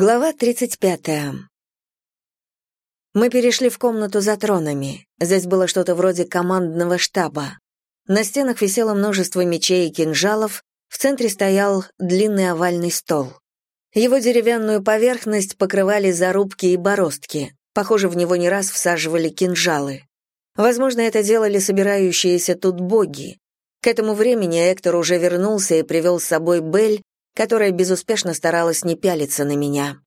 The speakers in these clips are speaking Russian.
Глава 35. Мы перешли в комнату за тронами. Здесь было что-то вроде командного штаба. На стенах висело множество мечей и кинжалов, в центре стоял длинный овальный стол. Его деревянную поверхность покрывали зарубки и бороздки. Похоже, в него не раз всаживали кинжалы. Возможно, это делали собирающиеся тут боги. К этому времени Эктор уже вернулся и привел с собой Бель, которая безуспешно старалась не пялиться на меня.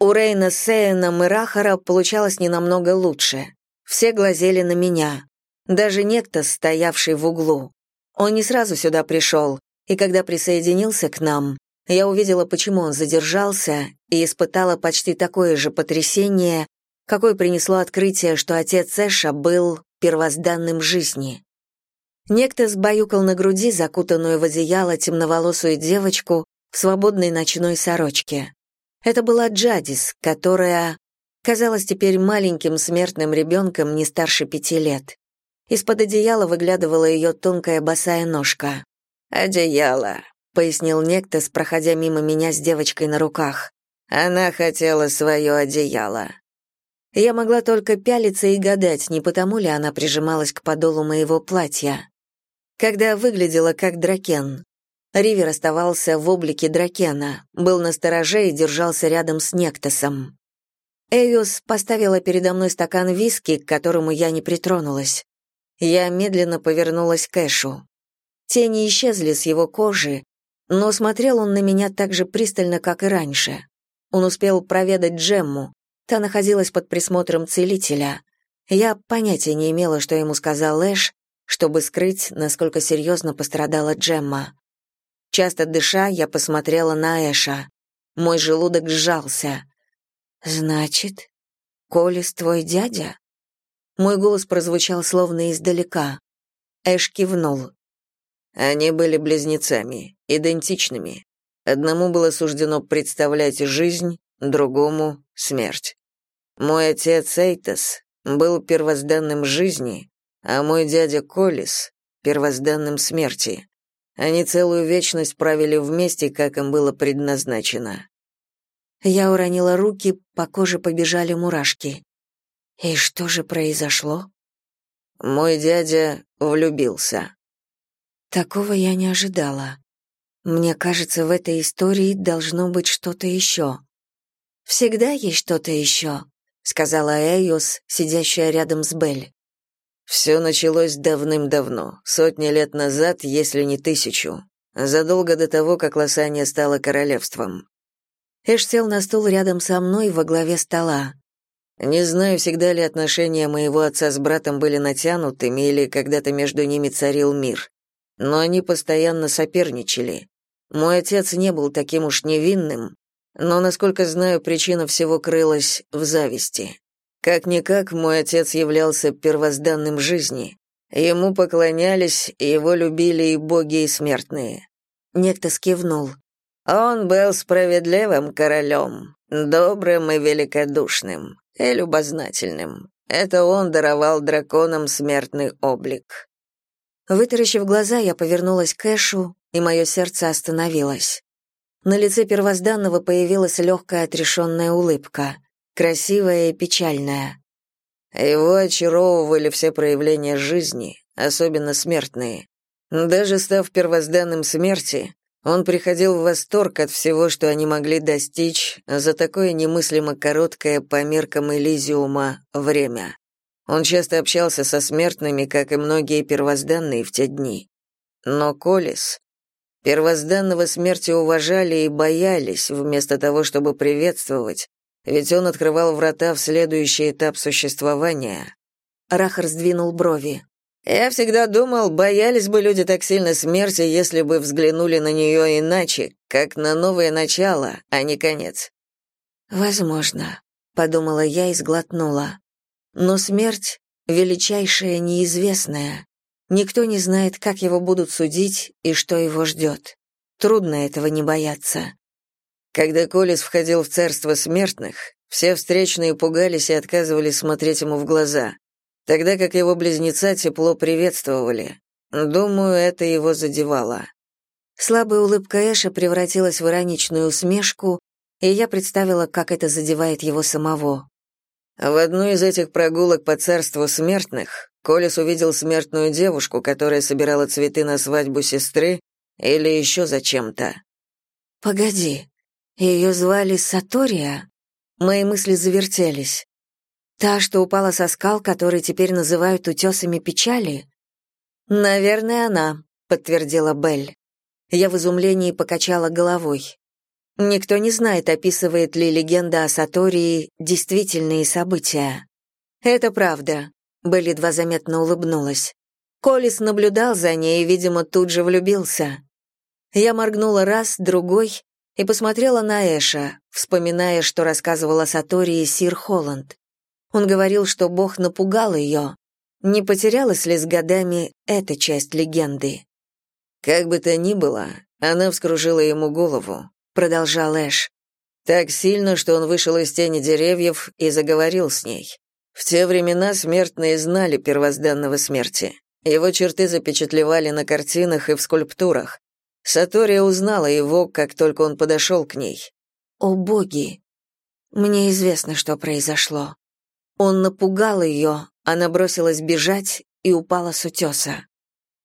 У Рейна, Сейна и Рахара получалось не намного лучше. Все глазели на меня. Даже некто, стоявший в углу. Он не сразу сюда пришел, и когда присоединился к нам, я увидела, почему он задержался, и испытала почти такое же потрясение, какое принесло открытие, что отец Эша был первозданным жизни. Некто сбаюкал на груди закутанную в одеяло темноволосую девочку в свободной ночной сорочке. Это была Джадис, которая казалась теперь маленьким смертным ребенком не старше пяти лет. Из-под одеяла выглядывала ее тонкая босая ножка. «Одеяло», — пояснил некто, проходя мимо меня с девочкой на руках. «Она хотела свое одеяло». Я могла только пялиться и гадать, не потому ли она прижималась к подолу моего платья когда выглядела как дракен. Ривер оставался в облике дракена, был на стороже и держался рядом с Нектосом. Эйос поставила передо мной стакан виски, к которому я не притронулась. Я медленно повернулась к Эшу. Тени исчезли с его кожи, но смотрел он на меня так же пристально, как и раньше. Он успел проведать Джемму, та находилась под присмотром целителя. Я понятия не имела, что ему сказал Эш, чтобы скрыть, насколько серьезно пострадала Джемма. Часто дыша, я посмотрела на Эша. Мой желудок сжался. «Значит, Колес твой дядя?» Мой голос прозвучал словно издалека. Эш кивнул. Они были близнецами, идентичными. Одному было суждено представлять жизнь, другому — смерть. Мой отец Эйтас был первозданным жизни, а мой дядя Колис — первозданным смерти. Они целую вечность правили вместе, как им было предназначено. Я уронила руки, по коже побежали мурашки. И что же произошло? Мой дядя влюбился. Такого я не ожидала. Мне кажется, в этой истории должно быть что-то еще. «Всегда есть что-то еще», — сказала Эйос, сидящая рядом с Белль. Все началось давным-давно, сотни лет назад, если не тысячу, задолго до того, как Лосания стала королевством. Эш сел на стул рядом со мной во главе стола. Не знаю, всегда ли отношения моего отца с братом были натянутыми или когда-то между ними царил мир, но они постоянно соперничали. Мой отец не был таким уж невинным, но, насколько знаю, причина всего крылась в зависти. Как-никак мой отец являлся первозданным жизни. Ему поклонялись, его любили и боги, и смертные. Некто скивнул. Он был справедливым королем, добрым и великодушным, и любознательным. Это он даровал драконам смертный облик. Вытаращив глаза, я повернулась к Эшу, и мое сердце остановилось. На лице первозданного появилась легкая отрешенная улыбка — красивая и печальная. Его очаровывали все проявления жизни, особенно смертные. Даже став первозданным смерти, он приходил в восторг от всего, что они могли достичь за такое немыслимо короткое по меркам Элизиума время. Он часто общался со смертными, как и многие первозданные в те дни. Но Колес... Первозданного смерти уважали и боялись, вместо того, чтобы приветствовать, ведь он открывал врата в следующий этап существования. Рахар сдвинул брови. Я всегда думал, боялись бы люди так сильно смерти, если бы взглянули на нее иначе, как на новое начало, а не конец. Возможно, подумала я и сглотнула. Но смерть величайшая неизвестная. Никто не знает, как его будут судить и что его ждет. Трудно этого не бояться. Когда Колес входил в царство смертных, все встречные пугались и отказывались смотреть ему в глаза, тогда как его близнеца тепло приветствовали. Думаю, это его задевало. Слабая улыбка Эша превратилась в ироничную усмешку, и я представила, как это задевает его самого. В одну из этих прогулок по царству смертных Колес увидел смертную девушку, которая собирала цветы на свадьбу сестры или еще зачем-то. «Погоди, ее звали Сатория?» Мои мысли завертелись. «Та, что упала со скал, которые теперь называют утесами печали?» «Наверное, она», — подтвердила Белль. Я в изумлении покачала головой. Никто не знает, описывает ли легенда о Сатории действительные события. Это правда. Белли едва заметно улыбнулась. Колис наблюдал за ней и, видимо, тут же влюбился. Я моргнула раз, другой и посмотрела на Эша, вспоминая, что рассказывала Сатории сир Холланд. Он говорил, что Бог напугал ее. Не потерялась ли с годами эта часть легенды? Как бы то ни было, она вскружила ему голову продолжал Эш. Так сильно, что он вышел из тени деревьев и заговорил с ней. В те времена смертные знали первозданного смерти. Его черты запечатлевали на картинах и в скульптурах. Сатория узнала его, как только он подошел к ней. «О боги! Мне известно, что произошло. Он напугал ее, она бросилась бежать и упала с утеса.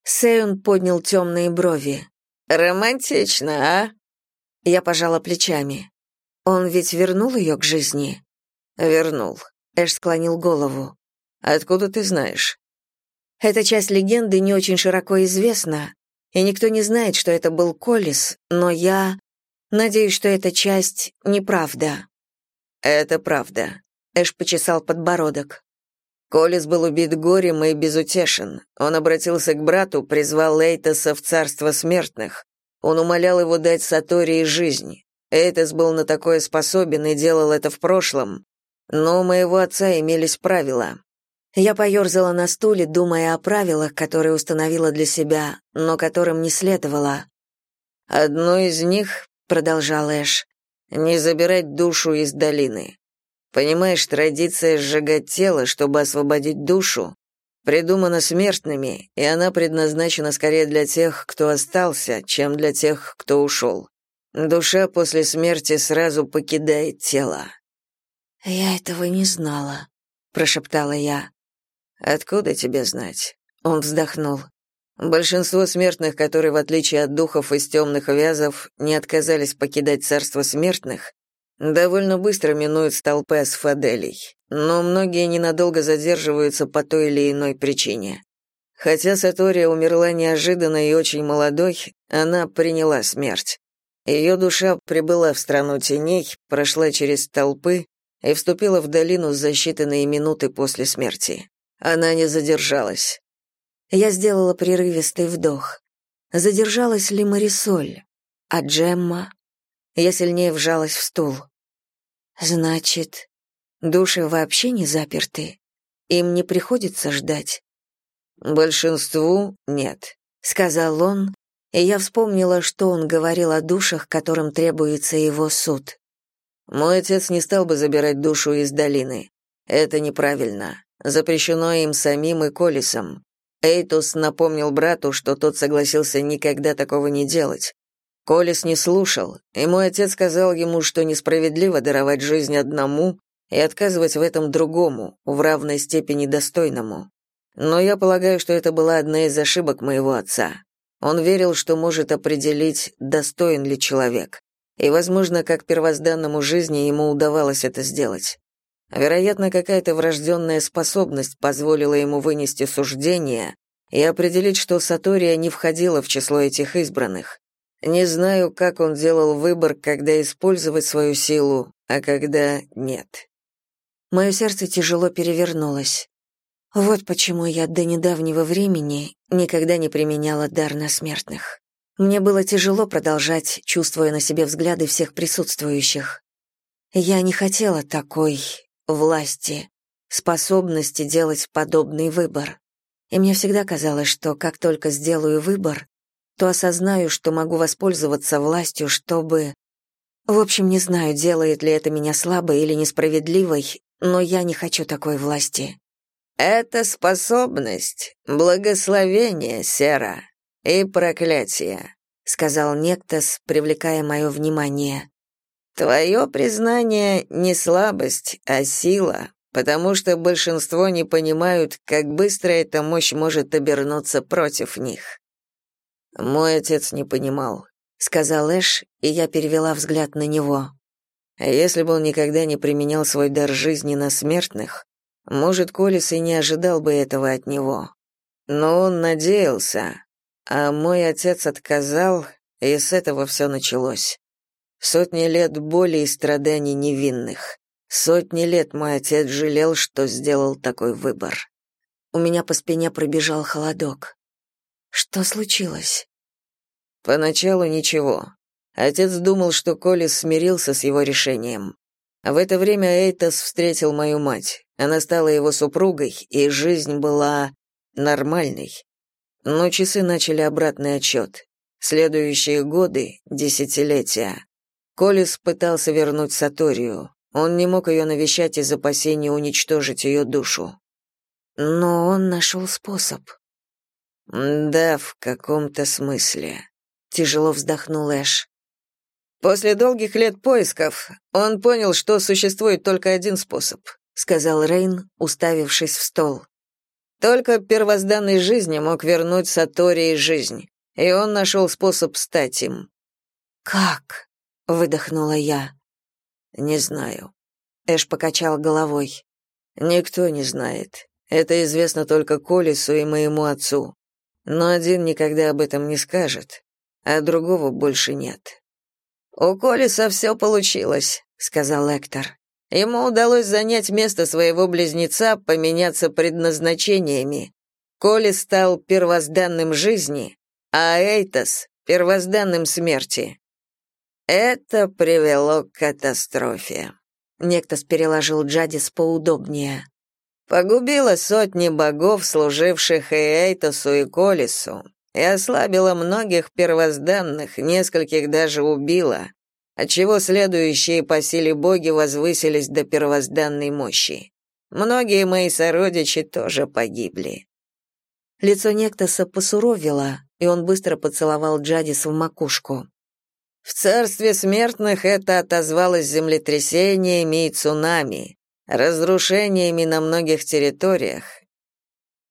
Сэйон поднял темные брови. «Романтично, а?» Я пожала плечами. Он ведь вернул ее к жизни? Вернул. Эш склонил голову. Откуда ты знаешь? Эта часть легенды не очень широко известна, и никто не знает, что это был Коллис, но я надеюсь, что эта часть неправда. Это правда. Эш почесал подбородок. Коллис был убит горем и безутешен. Он обратился к брату, призвал Лейтоса в царство смертных. Он умолял его дать Сатории жизнь. Эйтес был на такое способен и делал это в прошлом. Но у моего отца имелись правила. Я поерзала на стуле, думая о правилах, которые установила для себя, но которым не следовало. «Одно из них», — продолжал Эш, — «не забирать душу из долины. Понимаешь, традиция сжигать тело, чтобы освободить душу, придумана смертными, и она предназначена скорее для тех, кто остался, чем для тех, кто ушел. Душа после смерти сразу покидает тело. «Я этого не знала», — прошептала я. «Откуда тебе знать?» Он вздохнул. Большинство смертных, которые, в отличие от духов из темных вязов, не отказались покидать царство смертных, довольно быстро минуют столпы асфаделей но многие ненадолго задерживаются по той или иной причине. Хотя Сатория умерла неожиданно и очень молодой, она приняла смерть. Ее душа прибыла в страну теней, прошла через толпы и вступила в долину за считанные минуты после смерти. Она не задержалась. Я сделала прерывистый вдох. Задержалась ли Марисоль? А Джемма? Я сильнее вжалась в стул. Значит, Души вообще не заперты. Им не приходится ждать. Большинству нет, сказал он, и я вспомнила, что он говорил о душах, которым требуется его суд. Мой отец не стал бы забирать душу из долины. Это неправильно. Запрещено им самим и Колесом. Эйтус напомнил брату, что тот согласился никогда такого не делать. Колес не слушал, и мой отец сказал ему, что несправедливо даровать жизнь одному, и отказывать в этом другому, в равной степени достойному. Но я полагаю, что это была одна из ошибок моего отца. Он верил, что может определить, достоин ли человек. И, возможно, как первозданному жизни ему удавалось это сделать. Вероятно, какая-то врожденная способность позволила ему вынести суждение и определить, что Сатория не входила в число этих избранных. Не знаю, как он делал выбор, когда использовать свою силу, а когда нет. Мое сердце тяжело перевернулось. Вот почему я до недавнего времени никогда не применяла дар на смертных. Мне было тяжело продолжать, чувствуя на себе взгляды всех присутствующих. Я не хотела такой власти, способности делать подобный выбор. И мне всегда казалось, что как только сделаю выбор, то осознаю, что могу воспользоваться властью, чтобы... В общем, не знаю, делает ли это меня слабой или несправедливой, но я не хочу такой власти. Это способность, благословение, Сера, и проклятие, сказал Нектос, привлекая мое внимание. Твое признание не слабость, а сила, потому что большинство не понимают, как быстро эта мощь может обернуться против них. Мой отец не понимал, сказал Эш, и я перевела взгляд на него. А если бы он никогда не применял свой дар жизни на смертных, может, Колес и не ожидал бы этого от него. Но он надеялся, а мой отец отказал, и с этого все началось. Сотни лет боли и страданий невинных. Сотни лет мой отец жалел, что сделал такой выбор. У меня по спине пробежал холодок. Что случилось? Поначалу ничего. Отец думал, что Колис смирился с его решением. В это время Эйтас встретил мою мать. Она стала его супругой, и жизнь была нормальной. Но часы начали обратный отчет. Следующие годы, десятилетия, Колис пытался вернуть Саторию. Он не мог ее навещать из опасения уничтожить ее душу. Но он нашел способ. Да, в каком-то смысле. Тяжело вздохнул Эш. После долгих лет поисков он понял, что существует только один способ, сказал Рейн, уставившись в стол. Только первозданной жизни мог вернуть Сатории жизнь, и он нашел способ стать им. Как? Выдохнула я. Не знаю. Эш покачал головой. Никто не знает. Это известно только Колесу и моему отцу. Но один никогда об этом не скажет, а другого больше нет. У Колеса все получилось, сказал Эктор. Ему удалось занять место своего близнеца, поменяться предназначениями. Колес стал первозданным жизни, а Эйтос — первозданным смерти. Это привело к катастрофе. Нектос переложил Джадис поудобнее. Погубило сотни богов, служивших и Эйтосу, и Колесу, и ослабило многих первозданных, нескольких даже убило, отчего следующие по силе боги возвысились до первозданной мощи. Многие мои сородичи тоже погибли. Лицо Нектоса посуровило, и он быстро поцеловал Джадис в макушку. В царстве смертных это отозвалось землетрясениями и цунами, разрушениями на многих территориях.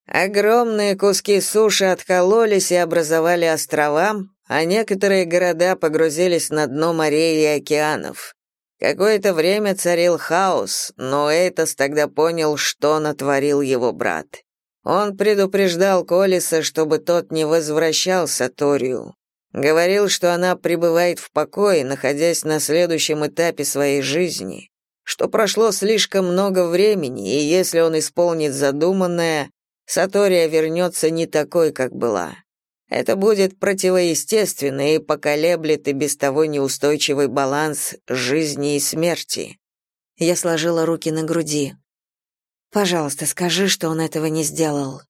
Огромные куски суши откололись и образовали острова, а некоторые города погрузились на дно морей и океанов. Какое-то время царил хаос, но Эйтос тогда понял, что натворил его брат. Он предупреждал Колиса, чтобы тот не возвращался Торию. Говорил, что она пребывает в покое, находясь на следующем этапе своей жизни, что прошло слишком много времени, и если он исполнит задуманное, Сатория вернется не такой, как была. Это будет противоестественно и поколеблет и без того неустойчивый баланс жизни и смерти. Я сложила руки на груди. Пожалуйста, скажи, что он этого не сделал.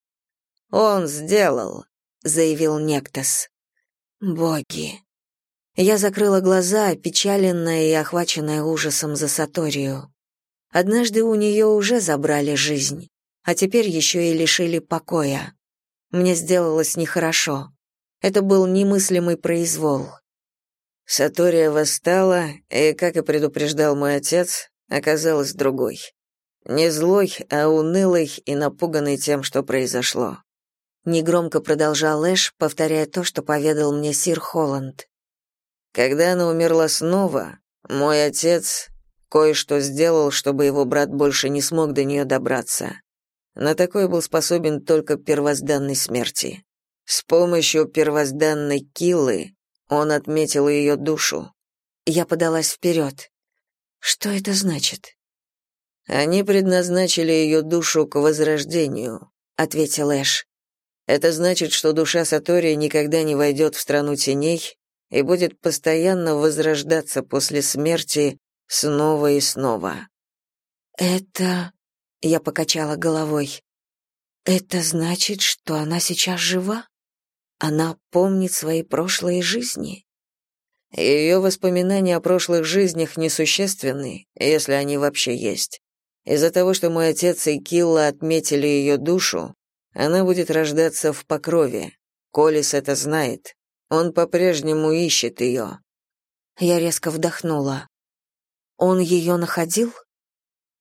Он сделал, заявил Нектос. Боги. Я закрыла глаза, опечаленная и охваченная ужасом за Саторию. Однажды у нее уже забрали жизнь, а теперь еще и лишили покоя. Мне сделалось нехорошо. Это был немыслимый произвол. Сатория восстала, и, как и предупреждал мой отец, оказалась другой. Не злой, а унылой и напуганной тем, что произошло. Негромко продолжал Эш, повторяя то, что поведал мне сир Холланд. Когда она умерла снова, мой отец кое-что сделал, чтобы его брат больше не смог до нее добраться. На такое был способен только первозданной смерти. С помощью первозданной киллы он отметил ее душу. Я подалась вперед. Что это значит? Они предназначили ее душу к возрождению, ответил Эш. Это значит, что душа Сатория никогда не войдет в страну теней и будет постоянно возрождаться после смерти снова и снова. Это я покачала головой. Это значит, что она сейчас жива? Она помнит свои прошлые жизни. Ее воспоминания о прошлых жизнях несущественны, если они вообще есть. Из-за того, что мой отец и Килла отметили ее душу, она будет рождаться в покрове. Колес это знает. Он по-прежнему ищет ее». Я резко вдохнула. Он ее находил?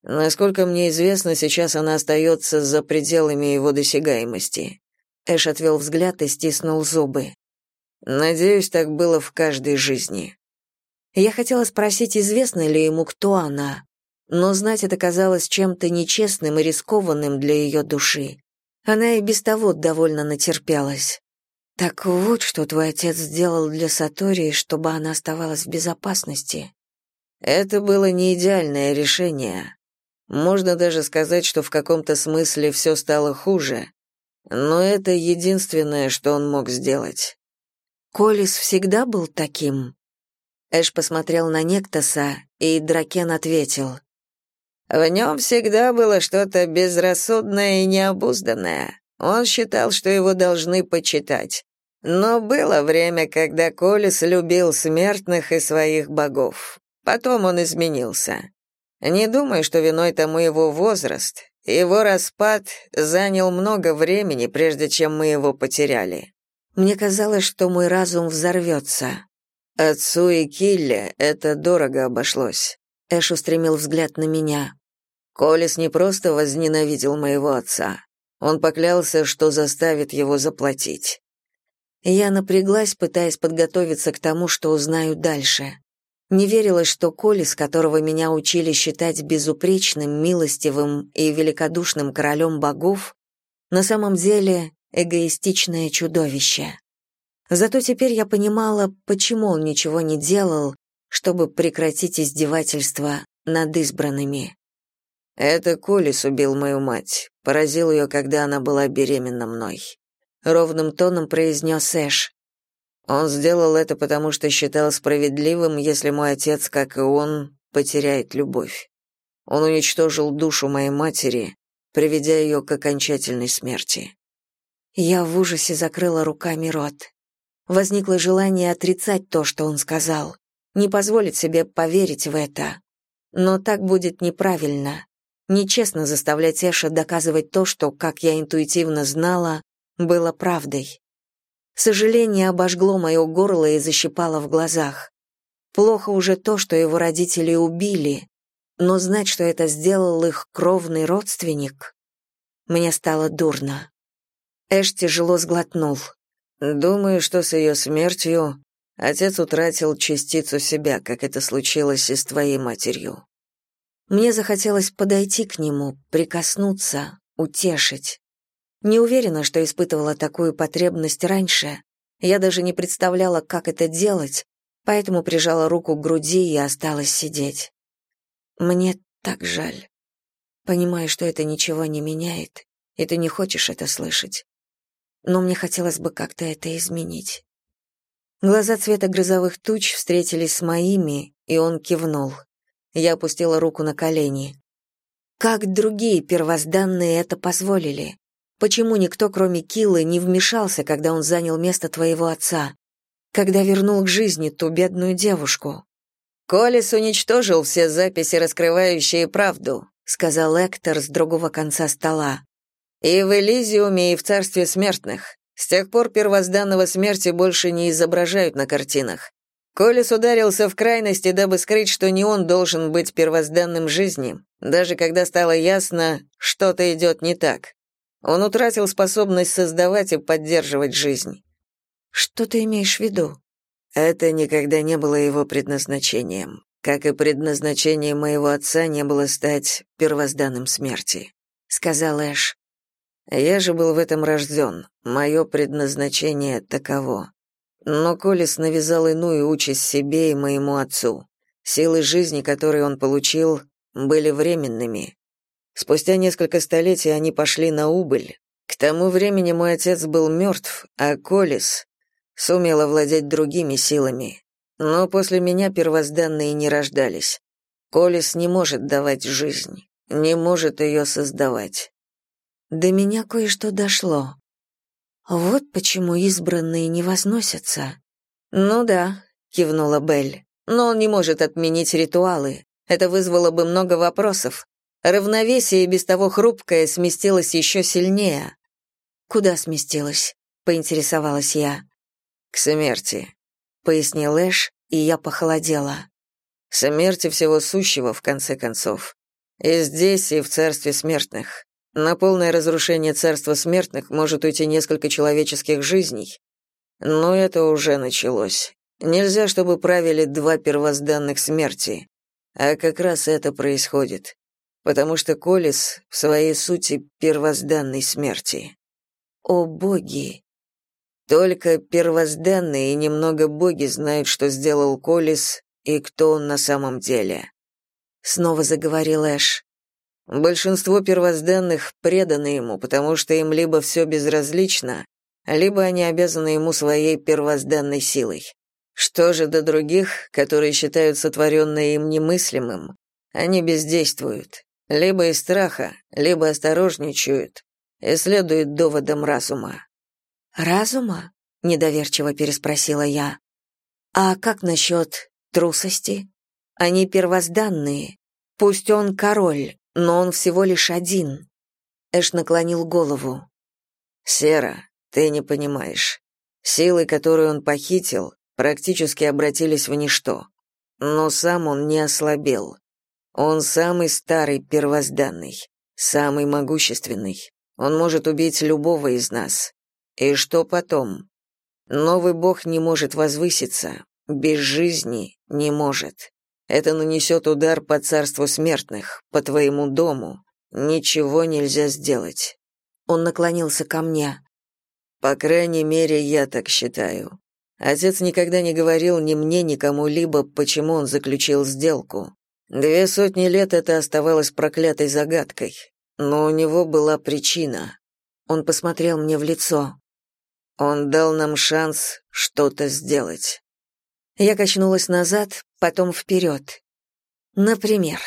Насколько мне известно, сейчас она остается за пределами его досягаемости. Эш отвел взгляд и стиснул зубы. Надеюсь, так было в каждой жизни. Я хотела спросить, известно ли ему, кто она, но знать это казалось чем-то нечестным и рискованным для ее души. Она и без того довольно натерпелась. Так вот, что твой отец сделал для Сатории, чтобы она оставалась в безопасности. Это было не идеальное решение. Можно даже сказать, что в каком-то смысле все стало хуже. Но это единственное, что он мог сделать. Колис всегда был таким. Эш посмотрел на Нектоса, и Дракен ответил. В нем всегда было что-то безрассудное и необузданное. Он считал, что его должны почитать. Но было время, когда Колес любил смертных и своих богов. Потом он изменился. Не думаю, что виной тому его возраст. Его распад занял много времени, прежде чем мы его потеряли. Мне казалось, что мой разум взорвется. Отцу и Килле это дорого обошлось. Эш устремил взгляд на меня. Колес не просто возненавидел моего отца. Он поклялся, что заставит его заплатить. Я напряглась, пытаясь подготовиться к тому, что узнаю дальше. Не верилось, что Колес, которого меня учили считать безупречным, милостивым и великодушным королем богов, на самом деле эгоистичное чудовище. Зато теперь я понимала, почему он ничего не делал, чтобы прекратить издевательства над избранными. Это Колис убил мою мать, поразил ее, когда она была беременна мной. Ровным тоном произнес Эш. Он сделал это потому, что считал справедливым, если мой отец, как и он, потеряет любовь. Он уничтожил душу моей матери, приведя ее к окончательной смерти. Я в ужасе закрыла руками рот. Возникло желание отрицать то, что он сказал, не позволить себе поверить в это. Но так будет неправильно. Нечестно заставлять Эша доказывать то, что, как я интуитивно знала, было правдой. Сожаление обожгло мое горло и защипало в глазах. Плохо уже то, что его родители убили, но знать, что это сделал их кровный родственник, мне стало дурно. Эш тяжело сглотнул. Думаю, что с ее смертью отец утратил частицу себя, как это случилось и с твоей матерью. Мне захотелось подойти к нему, прикоснуться, утешить. Не уверена, что испытывала такую потребность раньше. Я даже не представляла, как это делать, поэтому прижала руку к груди и осталась сидеть. Мне так жаль. Понимаю, что это ничего не меняет, и ты не хочешь это слышать. Но мне хотелось бы как-то это изменить. Глаза цвета грозовых туч встретились с моими, и он кивнул. Я опустила руку на колени. Как другие первозданные это позволили? Почему никто, кроме Киллы, не вмешался, когда он занял место твоего отца? Когда вернул к жизни ту бедную девушку? Колес уничтожил все записи, раскрывающие правду, сказал Эктор с другого конца стола. И в Элизиуме, и в царстве смертных. С тех пор первозданного смерти больше не изображают на картинах. Колес ударился в крайности, дабы скрыть, что не он должен быть первозданным жизни, даже когда стало ясно, что-то идет не так. Он утратил способность создавать и поддерживать жизнь. Что ты имеешь в виду? Это никогда не было его предназначением, как и предназначение моего отца не было стать первозданным смерти, сказал Эш. Я же был в этом рожден, мое предназначение таково. Но Колес навязал иную участь себе и моему отцу. Силы жизни, которые он получил, были временными. Спустя несколько столетий они пошли на убыль. К тому времени мой отец был мертв, а Колес сумел овладеть другими силами. Но после меня первозданные не рождались. Колес не может давать жизнь, не может ее создавать. До меня кое-что дошло. Вот почему избранные не возносятся. Ну да, кивнула Белль. Но он не может отменить ритуалы. Это вызвало бы много вопросов. Равновесие без того хрупкое сместилось еще сильнее. Куда сместилось? поинтересовалась я. К смерти, пояснил Эш, и я похолодела. Смерти всего сущего, в конце концов. И здесь, и в царстве смертных. На полное разрушение царства смертных может уйти несколько человеческих жизней. Но это уже началось. Нельзя, чтобы правили два первозданных смерти. А как раз это происходит. Потому что Колес в своей сути первозданной смерти. О боги! Только первозданные и немного боги знают, что сделал Колес и кто он на самом деле. Снова заговорил Эш. Большинство первозданных преданы ему, потому что им либо все безразлично, либо они обязаны ему своей первозданной силой. Что же до других, которые считают сотворенное им немыслимым, они бездействуют, либо из страха, либо осторожничают и следуют доводам разума. «Разума?» — недоверчиво переспросила я. «А как насчет трусости? Они первозданные. Пусть он король, но он всего лишь один». Эш наклонил голову. «Сера, ты не понимаешь. Силы, которые он похитил, практически обратились в ничто. Но сам он не ослабел. Он самый старый первозданный, самый могущественный. Он может убить любого из нас. И что потом? Новый бог не может возвыситься, без жизни не может. Это нанесет удар по царству смертных, по твоему дому. Ничего нельзя сделать. Он наклонился ко мне. По крайней мере, я так считаю. Отец никогда не говорил ни мне, ни кому-либо, почему он заключил сделку. Две сотни лет это оставалось проклятой загадкой. Но у него была причина. Он посмотрел мне в лицо. Он дал нам шанс что-то сделать. Я качнулась назад, потом вперед. Например,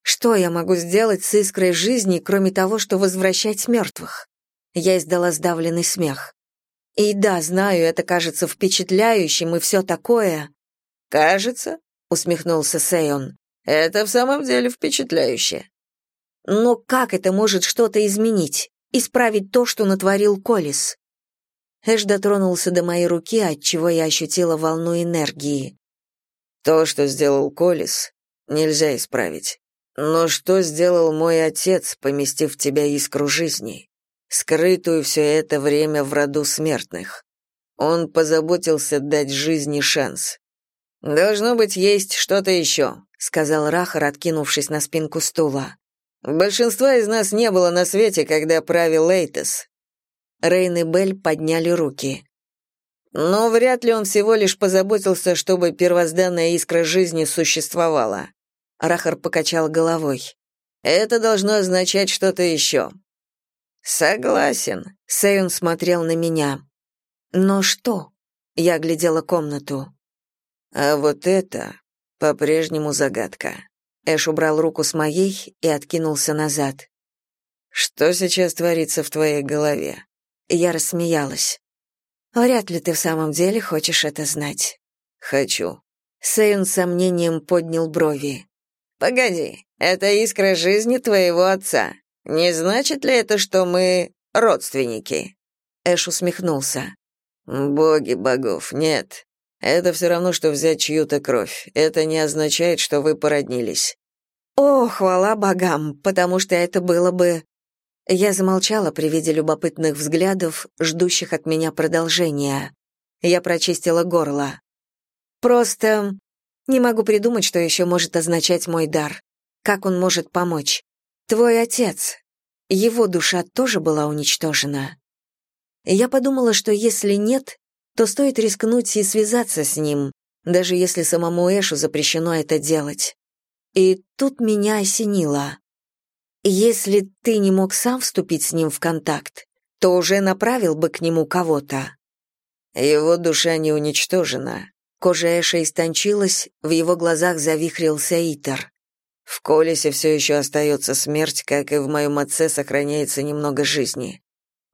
что я могу сделать с искрой жизни, кроме того, что возвращать мертвых? Я издала сдавленный смех. И да, знаю, это кажется впечатляющим и все такое. Кажется, усмехнулся Сейон. Это в самом деле впечатляюще. Но как это может что-то изменить, исправить то, что натворил Колис? Эш дотронулся до моей руки, отчего я ощутила волну энергии. То, что сделал Колис, нельзя исправить. Но что сделал мой отец, поместив в тебя искру жизни, скрытую все это время в роду смертных? Он позаботился дать жизни шанс. Должно быть, есть что-то еще», — сказал Рахар, откинувшись на спинку стула. Большинства из нас не было на свете, когда правил Лейтес. Рейн и Белль подняли руки. Но вряд ли он всего лишь позаботился, чтобы первозданная искра жизни существовала. Рахар покачал головой. Это должно означать что-то еще. Согласен. Сейон смотрел на меня. Но что? Я глядела комнату. А вот это по-прежнему загадка. Эш убрал руку с моей и откинулся назад. Что сейчас творится в твоей голове? Я рассмеялась. «Вряд ли ты в самом деле хочешь это знать». «Хочу». Сэйн с сомнением поднял брови. «Погоди, это искра жизни твоего отца. Не значит ли это, что мы родственники?» Эш усмехнулся. «Боги богов, нет. Это все равно, что взять чью-то кровь. Это не означает, что вы породнились». «О, хвала богам, потому что это было бы я замолчала при виде любопытных взглядов, ждущих от меня продолжения. Я прочистила горло. Просто не могу придумать, что еще может означать мой дар. Как он может помочь? Твой отец. Его душа тоже была уничтожена. Я подумала, что если нет, то стоит рискнуть и связаться с ним, даже если самому Эшу запрещено это делать. И тут меня осенило. Если ты не мог сам вступить с ним в контакт, то уже направил бы к нему кого-то. Его душа не уничтожена. Кожа Эша истончилась, в его глазах завихрился Итер. В Колесе все еще остается смерть, как и в моем отце сохраняется немного жизни.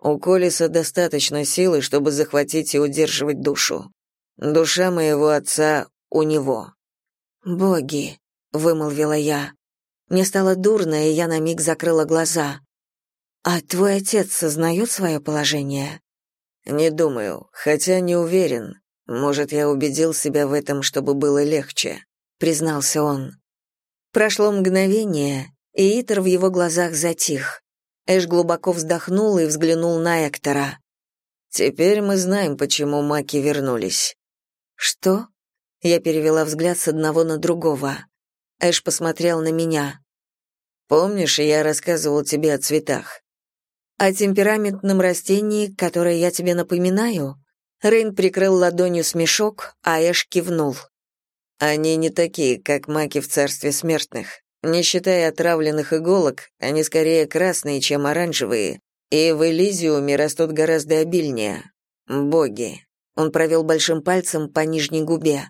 У Колеса достаточно силы, чтобы захватить и удерживать душу. Душа моего отца у него. «Боги», — вымолвила я. Мне стало дурно, и я на миг закрыла глаза. «А твой отец сознает свое положение?» «Не думаю, хотя не уверен. Может, я убедил себя в этом, чтобы было легче. признался он. Прошло мгновение, и Итер в его глазах затих. Эш глубоко вздохнул и взглянул на Эктора. «Теперь мы знаем, почему маки вернулись». «Что?» Я перевела взгляд с одного на другого. Эш посмотрел на меня. «Помнишь, я рассказывал тебе о цветах?» «О темпераментном растении, которое я тебе напоминаю?» Рейн прикрыл ладонью смешок, а Эш кивнул. «Они не такие, как маки в царстве смертных. Не считая отравленных иголок, они скорее красные, чем оранжевые, и в Элизиуме растут гораздо обильнее. Боги. Он провел большим пальцем по нижней губе.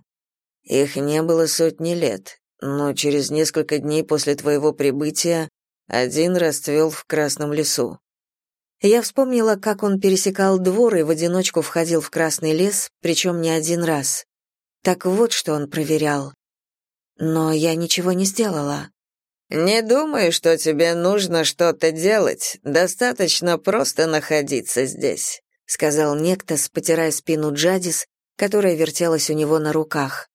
Их не было сотни лет, но через несколько дней после твоего прибытия один расцвел в Красном лесу. Я вспомнила, как он пересекал двор и в одиночку входил в Красный лес, причем не один раз. Так вот, что он проверял. Но я ничего не сделала. «Не думаю, что тебе нужно что-то делать. Достаточно просто находиться здесь», — сказал некто, потирая спину Джадис, которая вертелась у него на руках.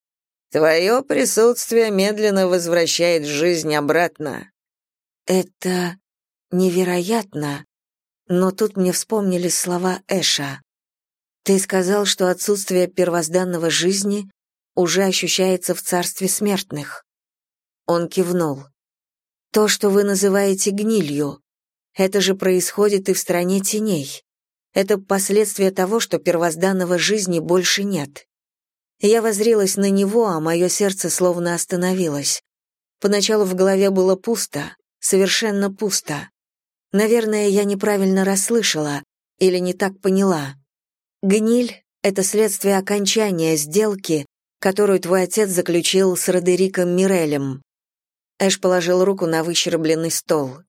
«Твое присутствие медленно возвращает жизнь обратно». «Это невероятно», но тут мне вспомнились слова Эша. «Ты сказал, что отсутствие первозданного жизни уже ощущается в царстве смертных». Он кивнул. То, что вы называете гнилью, это же происходит и в стране теней. Это последствия того, что первозданного жизни больше нет. Я возрилась на него, а мое сердце словно остановилось. Поначалу в голове было пусто, совершенно пусто. Наверное, я неправильно расслышала или не так поняла. Гниль — это следствие окончания сделки, которую твой отец заключил с Родериком Мирелем. Эш положил руку на выщербленный стол.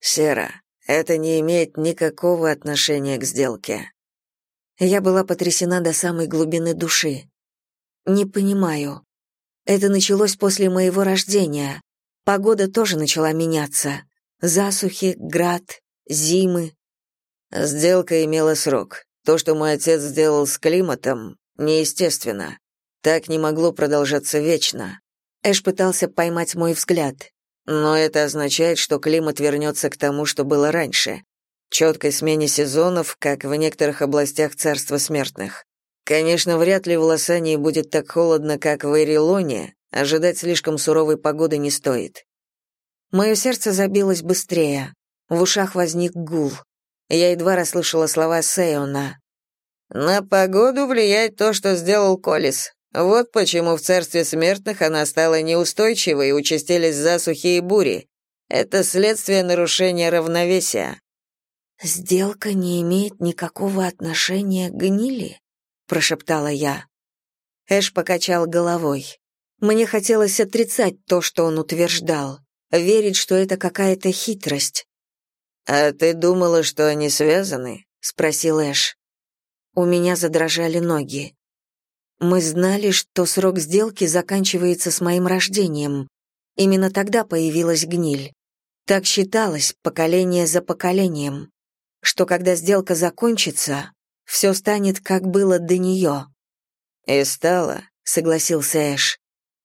«Сера, это не имеет никакого отношения к сделке». Я была потрясена до самой глубины души. «Не понимаю. Это началось после моего рождения. Погода тоже начала меняться. Засухи, град, зимы». «Сделка имела срок. То, что мой отец сделал с климатом, неестественно. Так не могло продолжаться вечно. Эш пытался поймать мой взгляд. Но это означает, что климат вернется к тому, что было раньше. Четкой смене сезонов, как в некоторых областях царства смертных. Конечно, вряд ли в Лосании будет так холодно, как в Эрилоне, ожидать слишком суровой погоды не стоит. Мое сердце забилось быстрее. В ушах возник гул. Я едва расслышала слова Сейона. «На погоду влияет то, что сделал Колис. Вот почему в царстве смертных она стала неустойчивой и участились засухи и бури. Это следствие нарушения равновесия. Сделка не имеет никакого отношения к гнили, прошептала я. Эш покачал головой. Мне хотелось отрицать то, что он утверждал, верить, что это какая-то хитрость. А ты думала, что они связаны? спросил Эш. У меня задрожали ноги. Мы знали, что срок сделки заканчивается с моим рождением. Именно тогда появилась гниль. Так считалось поколение за поколением, что когда сделка закончится, все станет, как было до нее. «И стало», — согласился Эш.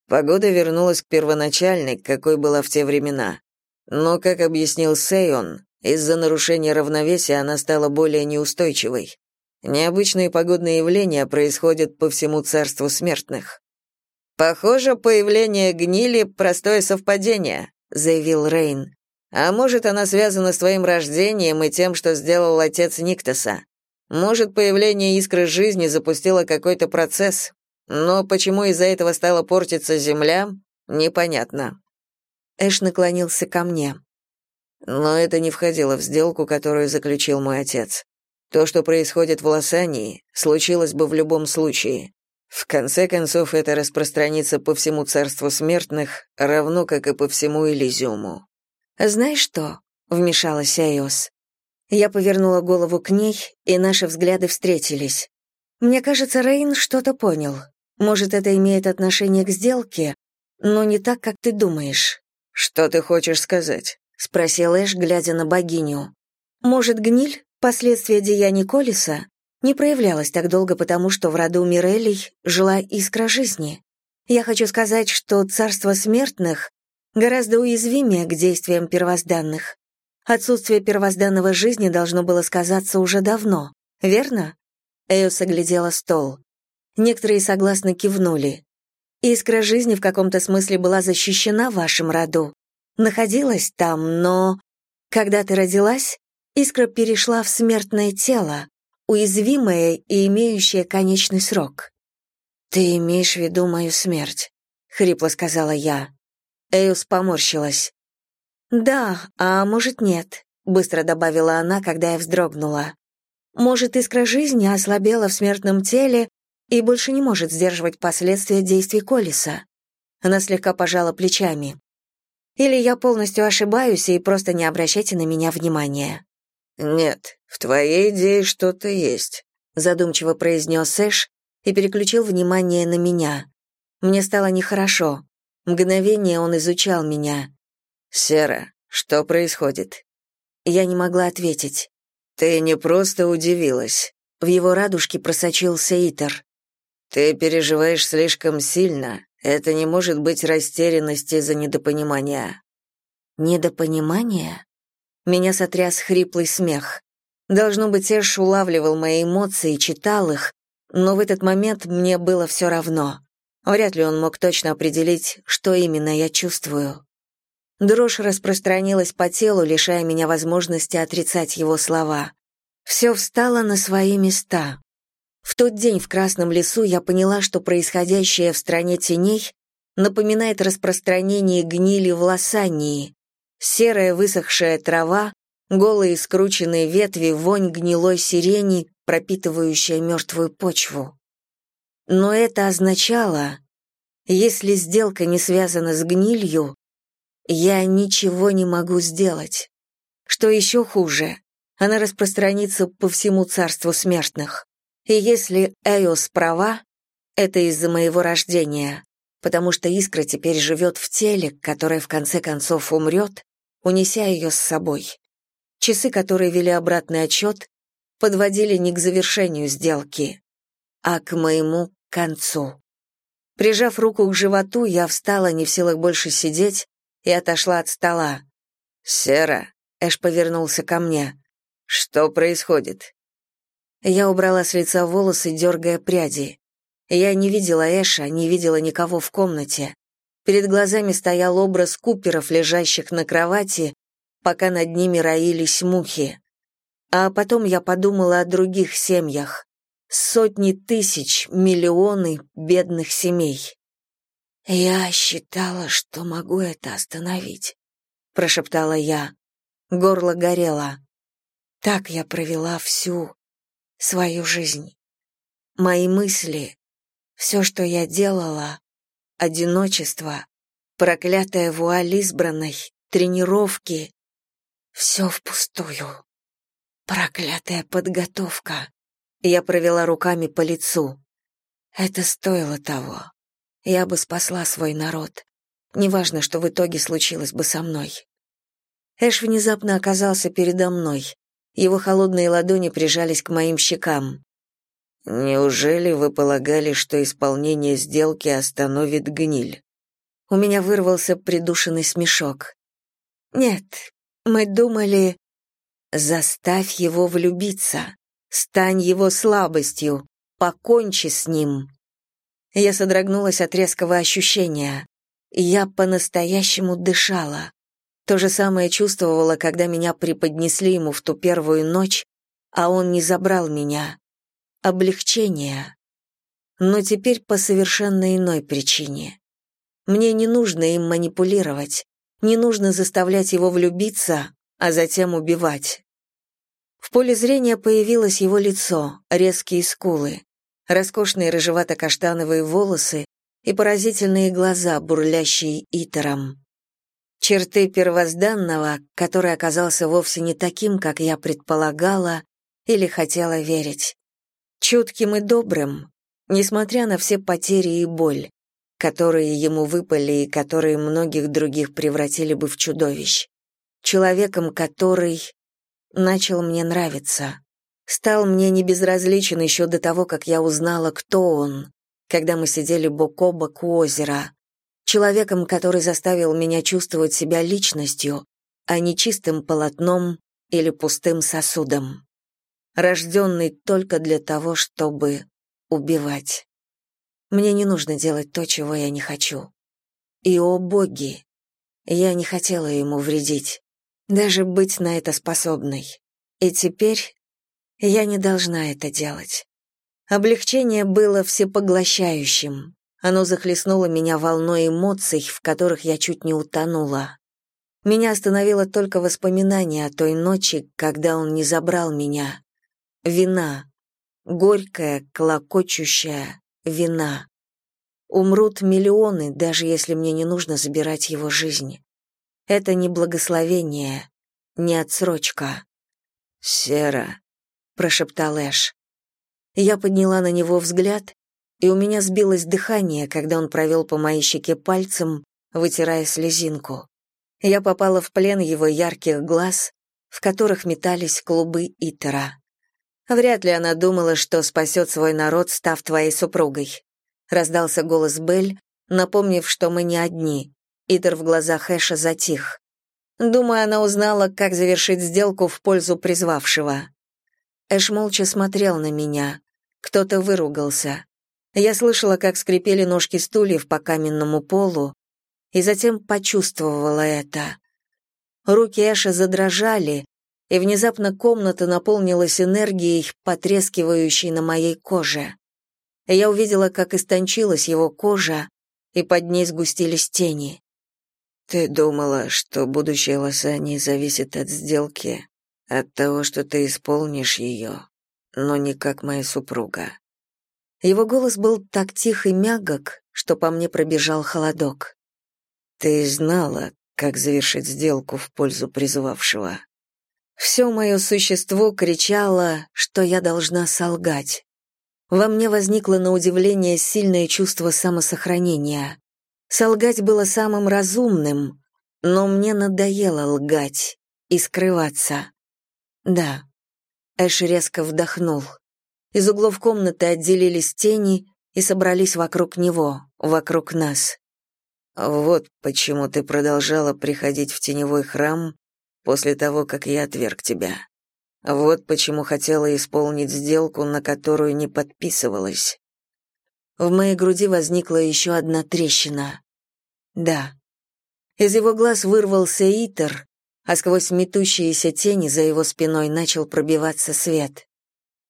Погода вернулась к первоначальной, какой была в те времена. Но, как объяснил Сейон, из-за нарушения равновесия она стала более неустойчивой. Необычные погодные явления происходят по всему царству смертных. Похоже, появление гнили простое совпадение, заявил Рейн. А может, она связана с твоим рождением и тем, что сделал отец Никтоса. Может, появление искры жизни запустило какой-то процесс, но почему из-за этого стала портиться земля, непонятно. Эш наклонился ко мне. Но это не входило в сделку, которую заключил мой отец. То, что происходит в Лосании, случилось бы в любом случае. В конце концов, это распространится по всему царству смертных, равно как и по всему Элизиуму. «Знаешь что?» — вмешалась Айос. Я повернула голову к ней, и наши взгляды встретились. Мне кажется, Рейн что-то понял. Может, это имеет отношение к сделке, но не так, как ты думаешь. «Что ты хочешь сказать?» — спросил Эш, глядя на богиню. «Может, гниль Последствия деяний Колеса не проявлялось так долго потому, что в роду Мирелей жила искра жизни. Я хочу сказать, что царство смертных гораздо уязвимее к действиям первозданных. Отсутствие первозданного жизни должно было сказаться уже давно, верно? Эйос оглядела стол. Некоторые согласно кивнули. Искра жизни в каком-то смысле была защищена в вашем роду. Находилась там, но... Когда ты родилась, искра перешла в смертное тело, уязвимое и имеющее конечный срок. «Ты имеешь в виду мою смерть?» — хрипло сказала я. Эйус поморщилась. «Да, а может нет», — быстро добавила она, когда я вздрогнула. «Может, искра жизни ослабела в смертном теле и больше не может сдерживать последствия действий Колеса?» Она слегка пожала плечами. «Или я полностью ошибаюсь, и просто не обращайте на меня внимания». «Нет, в твоей идее что-то есть», — задумчиво произнес Эш и переключил внимание на меня. Мне стало нехорошо. Мгновение он изучал меня. «Сера, что происходит?» Я не могла ответить. «Ты не просто удивилась». В его радужке просочился Итер. «Ты переживаешь слишком сильно. Это не может быть растерянность из-за недопонимания». «Недопонимание?» Меня сотряс хриплый смех. Должно быть, Эш улавливал мои эмоции, читал их, но в этот момент мне было все равно. Вряд ли он мог точно определить, что именно я чувствую. Дрожь распространилась по телу, лишая меня возможности отрицать его слова. Все встало на свои места. В тот день в Красном лесу я поняла, что происходящее в стране теней напоминает распространение гнили в Лосании. Серая высохшая трава, голые скрученные ветви, вонь гнилой сирени, пропитывающая мертвую почву. Но это означало, если сделка не связана с гнилью, я ничего не могу сделать. Что еще хуже, она распространится по всему царству смертных. И если Эос права, это из-за моего рождения, потому что искра теперь живет в теле, которое в конце концов умрет, унеся ее с собой. Часы, которые вели обратный отчет, подводили не к завершению сделки, а к моему концу. Прижав руку к животу, я встала, не в силах больше сидеть, и отошла от стола. «Сера», — Эш повернулся ко мне, — «что происходит?» Я убрала с лица волосы, дергая пряди. Я не видела Эша, не видела никого в комнате. Перед глазами стоял образ куперов, лежащих на кровати, пока над ними роились мухи. А потом я подумала о других семьях. Сотни тысяч, миллионы бедных семей. «Я считала, что могу это остановить», — прошептала я. Горло горело. Так я провела всю свою жизнь. Мои мысли, все, что я делала, одиночество, проклятая вуаль избранной, тренировки, все впустую. Проклятая подготовка. Я провела руками по лицу. Это стоило того. Я бы спасла свой народ. Неважно, что в итоге случилось бы со мной. Эш внезапно оказался передо мной. Его холодные ладони прижались к моим щекам. «Неужели вы полагали, что исполнение сделки остановит гниль?» У меня вырвался придушенный смешок. «Нет, мы думали, заставь его влюбиться, стань его слабостью, покончи с ним». Я содрогнулась от резкого ощущения. Я по-настоящему дышала. То же самое чувствовала, когда меня преподнесли ему в ту первую ночь, а он не забрал меня. Облегчение. Но теперь по совершенно иной причине. Мне не нужно им манипулировать, не нужно заставлять его влюбиться, а затем убивать. В поле зрения появилось его лицо, резкие скулы, роскошные рыжевато-каштановые волосы и поразительные глаза, бурлящие итером. Черты первозданного, который оказался вовсе не таким, как я предполагала или хотела верить. Чутким и добрым, несмотря на все потери и боль, которые ему выпали и которые многих других превратили бы в чудовищ. Человеком, который начал мне нравиться. Стал мне не безразличен еще до того, как я узнала, кто он, когда мы сидели бок о бок у озера, человеком, который заставил меня чувствовать себя личностью, а не чистым полотном или пустым сосудом, рожденный только для того, чтобы убивать. Мне не нужно делать то, чего я не хочу. И, о боги, я не хотела ему вредить, даже быть на это способной. И теперь я не должна это делать. Облегчение было всепоглощающим. Оно захлестнуло меня волной эмоций, в которых я чуть не утонула. Меня остановило только воспоминание о той ночи, когда он не забрал меня. Вина. Горькая, клокочущая вина. Умрут миллионы, даже если мне не нужно забирать его жизнь. Это не благословение, не отсрочка. «Сера», — прошептал Эш. Я подняла на него взгляд, и у меня сбилось дыхание, когда он провел по моей щеке пальцем, вытирая слезинку. Я попала в плен его ярких глаз, в которых метались клубы Итера. Вряд ли она думала, что спасет свой народ, став твоей супругой. Раздался голос Белль, напомнив, что мы не одни. Итер в глазах Эша затих. Думаю, она узнала, как завершить сделку в пользу призвавшего. Эш молча смотрел на меня. Кто-то выругался. Я слышала, как скрипели ножки стульев по каменному полу, и затем почувствовала это. Руки Эша задрожали, и внезапно комната наполнилась энергией, потрескивающей на моей коже. Я увидела, как истончилась его кожа, и под ней сгустились тени. Ты думала, что будущее Лосани зависит от сделки, от того, что ты исполнишь ее, но не как моя супруга. Его голос был так тих и мягок, что по мне пробежал холодок. Ты знала, как завершить сделку в пользу призывавшего. Все мое существо кричало, что я должна солгать. Во мне возникло на удивление сильное чувство самосохранения. Солгать было самым разумным, но мне надоело лгать и скрываться. Да. Эш резко вдохнул. Из углов комнаты отделились тени и собрались вокруг него, вокруг нас. Вот почему ты продолжала приходить в теневой храм после того, как я отверг тебя. Вот почему хотела исполнить сделку, на которую не подписывалась. В моей груди возникла еще одна трещина. Да. Из его глаз вырвался Итер, а сквозь метущиеся тени за его спиной начал пробиваться свет.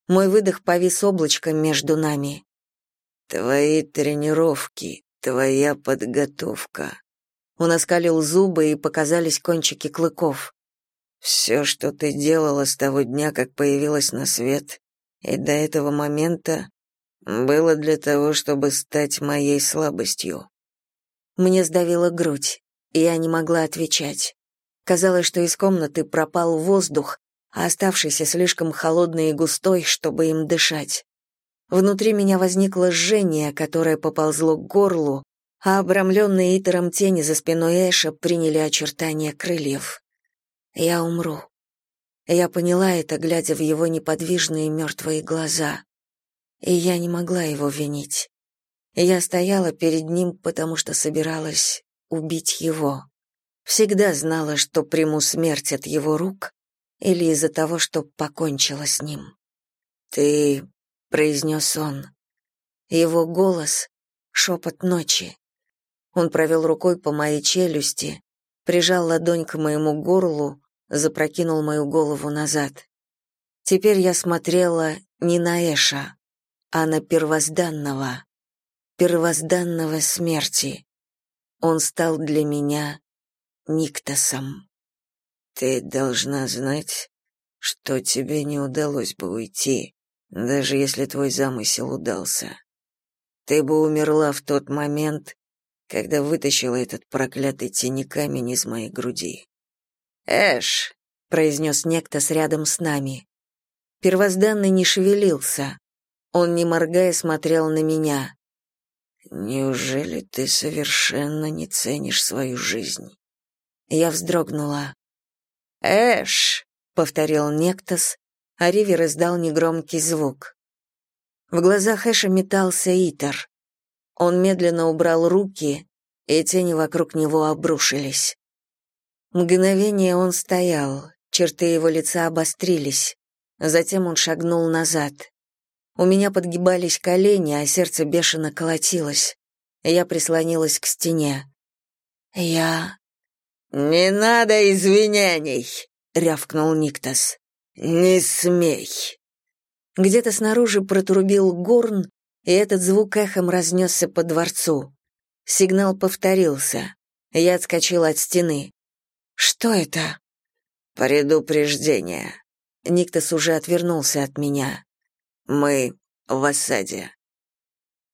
Мой выдох повис облачком между нами. «Твои тренировки, твоя подготовка». Он оскалил зубы, и показались кончики клыков. «Все, что ты делала с того дня, как появилась на свет, и до этого момента, было для того, чтобы стать моей слабостью. Мне сдавила грудь, и я не могла отвечать. Казалось, что из комнаты пропал воздух, а оставшийся слишком холодный и густой, чтобы им дышать. Внутри меня возникло жжение, которое поползло к горлу, а обрамленные Итером тени за спиной Эша приняли очертания крыльев. Я умру. Я поняла это, глядя в его неподвижные мертвые глаза и я не могла его винить. Я стояла перед ним, потому что собиралась убить его. Всегда знала, что приму смерть от его рук или из-за того, что покончила с ним. «Ты...» — произнес он. Его голос — шепот ночи. Он провел рукой по моей челюсти, прижал ладонь к моему горлу, запрокинул мою голову назад. Теперь я смотрела не на Эша, а на первозданного, первозданного смерти. Он стал для меня Никтосом. Ты должна знать, что тебе не удалось бы уйти, даже если твой замысел удался. Ты бы умерла в тот момент, когда вытащила этот проклятый тени камень из моей груди. «Эш!» — произнес Нектос рядом с нами. Первозданный не шевелился, он, не моргая, смотрел на меня. «Неужели ты совершенно не ценишь свою жизнь?» Я вздрогнула. «Эш!» — повторил Нектос, а Ривер издал негромкий звук. В глазах Эша метался Итер. Он медленно убрал руки, и тени вокруг него обрушились. Мгновение он стоял, черты его лица обострились. Затем он шагнул назад. У меня подгибались колени, а сердце бешено колотилось. Я прислонилась к стене. Я... «Не надо извинений!» — рявкнул Никтас. «Не смей!» Где-то снаружи протрубил горн, и этот звук эхом разнесся по дворцу. Сигнал повторился. Я отскочила от стены. «Что это?» «Предупреждение». Никтас уже отвернулся от меня. «Мы в осаде».